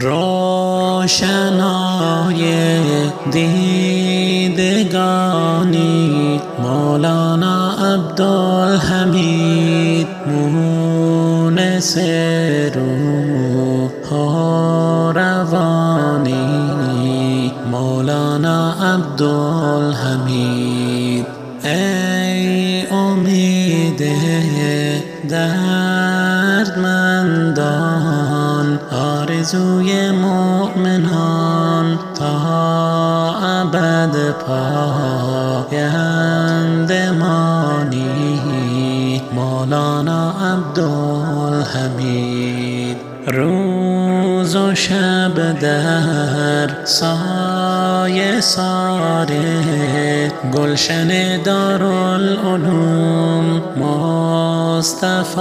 روشنای دیدگانی مولانا عبدالحمید مونس روح روانی مولانا عبدالحمید. ای امید دردمندان آرزوی مؤمنان تا ابد پایندمانی مولانا عبدالحمید. روز و شب در سایه ساره گلشن دارالعلوم مصطفی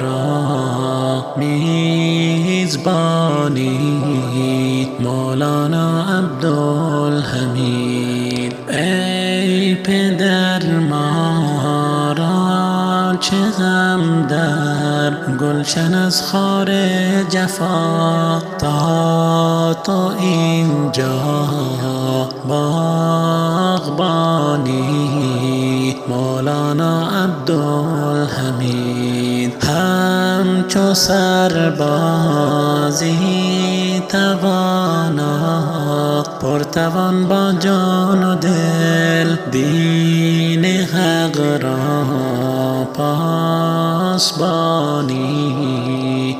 را میزبانی مولانا عبدالحمید. ای پدر چه غم در گلشن از خار جفا تا تو اینجا باغبانی مولانا عبدالحمید همچو سربازی توانا پرتوان با جان و دل پاسبانی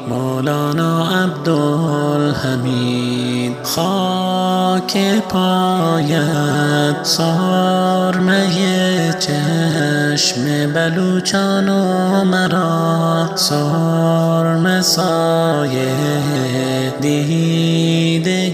مولانا عبدالحمید. خاک پایت سرمه چشم بلوچان و مرا. سرمه سایه دیدگانی.